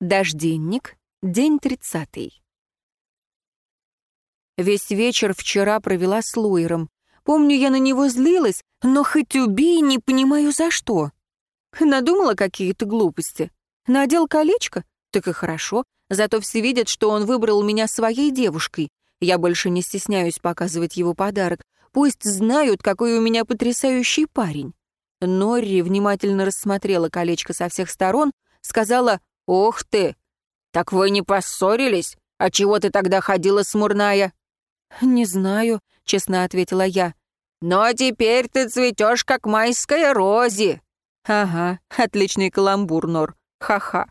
Дожденник, день тридцатый. Весь вечер вчера провела с Луиром. Помню, я на него злилась, но хоть убей, не понимаю за что. Надумала какие-то глупости. Надел колечко? Так и хорошо. Зато все видят, что он выбрал меня своей девушкой. Я больше не стесняюсь показывать его подарок. Пусть знают, какой у меня потрясающий парень. Норри внимательно рассмотрела колечко со всех сторон, сказала «Ух ты! Так вы не поссорились? А чего ты тогда ходила смурная?» «Не знаю», — честно ответила я. «Но теперь ты цветешь, как майская рози». «Ага, отличный каламбур, Нор. Ха-ха».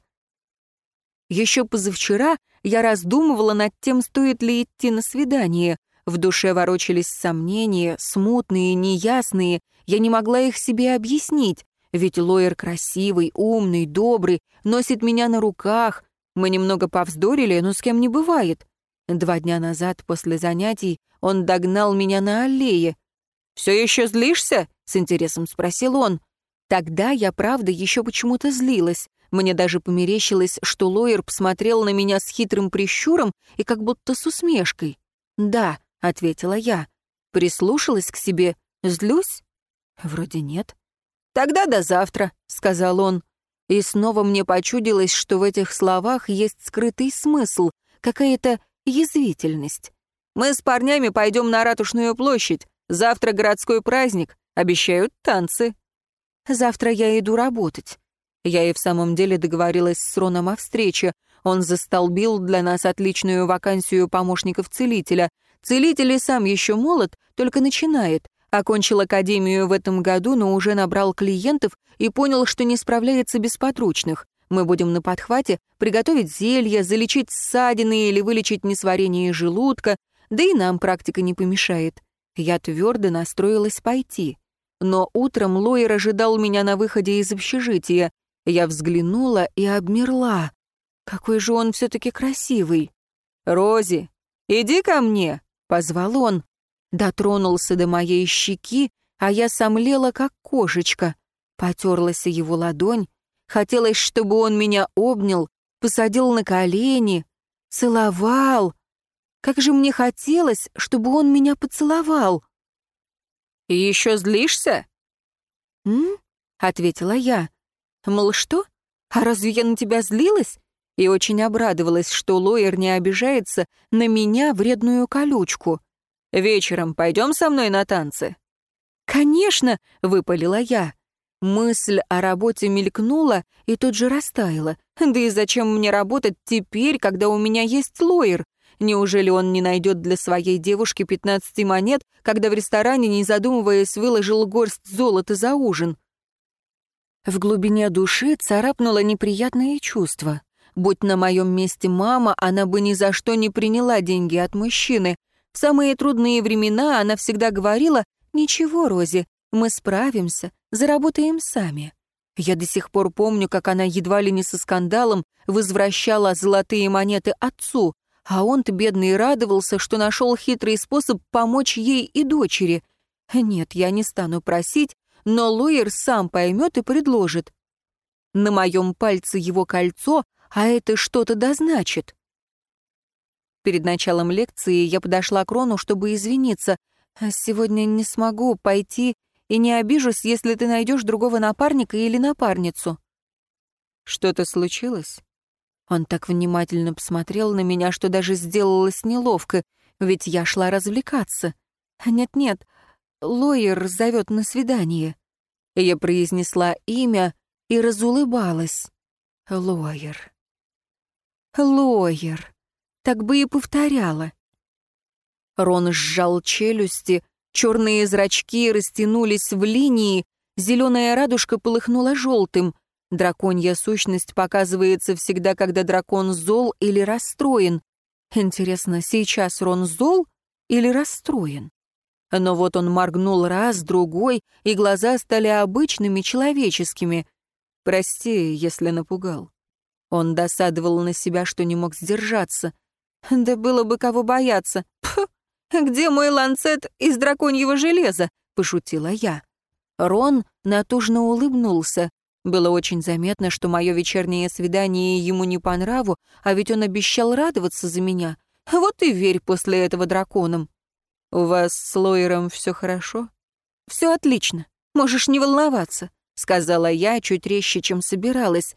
Еще позавчера я раздумывала над тем, стоит ли идти на свидание. В душе ворочались сомнения, смутные, неясные. Я не могла их себе объяснить. Ведь Лоер красивый, умный, добрый, носит меня на руках. Мы немного повздорили, но с кем не бывает. Два дня назад, после занятий, он догнал меня на аллее. «Все еще злишься?» — с интересом спросил он. Тогда я, правда, еще почему-то злилась. Мне даже померещилось, что Лоер посмотрел на меня с хитрым прищуром и как будто с усмешкой. «Да», — ответила я. Прислушалась к себе. «Злюсь?» «Вроде нет». «Тогда до завтра», — сказал он. И снова мне почудилось, что в этих словах есть скрытый смысл, какая-то язвительность. «Мы с парнями пойдем на Ратушную площадь. Завтра городской праздник. Обещают танцы». «Завтра я иду работать». Я и в самом деле договорилась с Роном о встрече. Он застолбил для нас отличную вакансию помощников целителя. Целитель и сам еще молод, только начинает. Окончил академию в этом году, но уже набрал клиентов и понял, что не справляется без подручных. Мы будем на подхвате приготовить зелья, залечить ссадины или вылечить несварение желудка, да и нам практика не помешает. Я твердо настроилась пойти. Но утром Лоер ожидал меня на выходе из общежития. Я взглянула и обмерла. Какой же он все-таки красивый. «Рози, иди ко мне», — позвал он дотронулся до моей щеки, а я сомлела, как кошечка. Потерлась его ладонь, хотелось, чтобы он меня обнял, посадил на колени, целовал. Как же мне хотелось, чтобы он меня поцеловал. «И еще злишься?» «М?» — ответила я. «Мол, что? А разве я на тебя злилась?» И очень обрадовалась, что Лоер не обижается на меня, вредную колючку. Вечером пойдем со мной на танцы?» «Конечно!» — выпалила я. Мысль о работе мелькнула и тут же растаяла. Да и зачем мне работать теперь, когда у меня есть лоер? Неужели он не найдет для своей девушки 15 монет, когда в ресторане, не задумываясь, выложил горсть золота за ужин? В глубине души царапнуло неприятное чувство. Будь на моем месте мама, она бы ни за что не приняла деньги от мужчины, самые трудные времена она всегда говорила «Ничего, Рози, мы справимся, заработаем сами». Я до сих пор помню, как она едва ли не со скандалом возвращала золотые монеты отцу, а он-то, бедный, радовался, что нашел хитрый способ помочь ей и дочери. Нет, я не стану просить, но Луер сам поймет и предложит. На моем пальце его кольцо, а это что-то дозначит. Перед началом лекции я подошла к Рону, чтобы извиниться. «Сегодня не смогу пойти и не обижусь, если ты найдешь другого напарника или напарницу». «Что-то случилось?» Он так внимательно посмотрел на меня, что даже сделалось неловко, ведь я шла развлекаться. «Нет-нет, Лоер зовет на свидание». Я произнесла имя и разулыбалась. Лоер. Лоер так бы и повторяла. Рон сжал челюсти, черные зрачки растянулись в линии, зеленая радужка полыхнула желтым. Драконья сущность показывается всегда, когда дракон зол или расстроен. Интересно, сейчас Рон зол или расстроен? Но вот он моргнул раз, другой, и глаза стали обычными, человеческими. Прости, если напугал. Он досадовал на себя, что не мог сдержаться. Да было бы кого бояться. Пф, где мой ланцет из драконьего железа? Пошутила я. Рон натужно улыбнулся. Было очень заметно, что мое вечернее свидание ему не по нраву, а ведь он обещал радоваться за меня. Вот и верь после этого драконам. «У вас с Лойером все хорошо?» «Все отлично. Можешь не волноваться», — сказала я чуть резче, чем собиралась.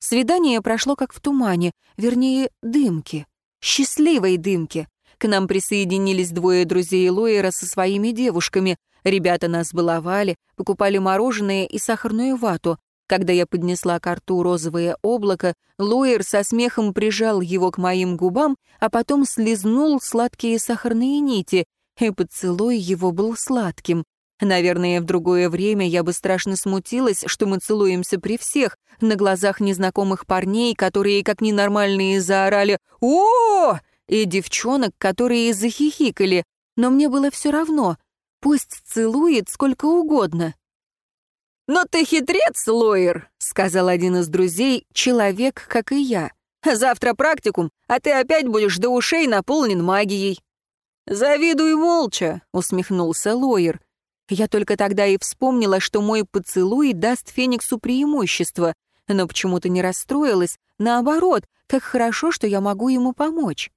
Свидание прошло как в тумане, вернее, дымке. Счастливой дымке. К нам присоединились двое друзей Лойера со своими девушками. Ребята нас баловали, покупали мороженое и сахарную вату. Когда я поднесла к рту розовое облако, Лоер со смехом прижал его к моим губам, а потом слезнул сладкие сахарные нити, и поцелуй его был сладким. Наверное, в другое время я бы страшно смутилась, что мы целуемся при всех, на глазах незнакомых парней, которые, как ненормальные, заорали «О!» и девчонок, которые захихикали. Но мне было все равно. Пусть целует сколько угодно. «Но ты хитрец, Лоер», — сказал один из друзей, человек, как и я. «Завтра практикум, а ты опять будешь до ушей наполнен магией». «Завидуй молча», — усмехнулся Лоер. Я только тогда и вспомнила, что мой поцелуй даст Фениксу преимущество, но почему-то не расстроилась. Наоборот, как хорошо, что я могу ему помочь.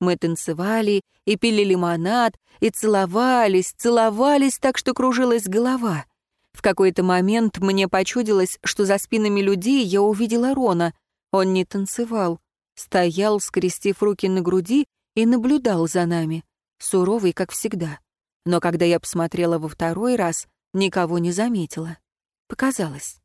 Мы танцевали и пили лимонад, и целовались, целовались так, что кружилась голова. В какой-то момент мне почудилось, что за спинами людей я увидела Рона. Он не танцевал, стоял, скрестив руки на груди, и наблюдал за нами, суровый, как всегда. Но когда я посмотрела во второй раз, никого не заметила. Показалось.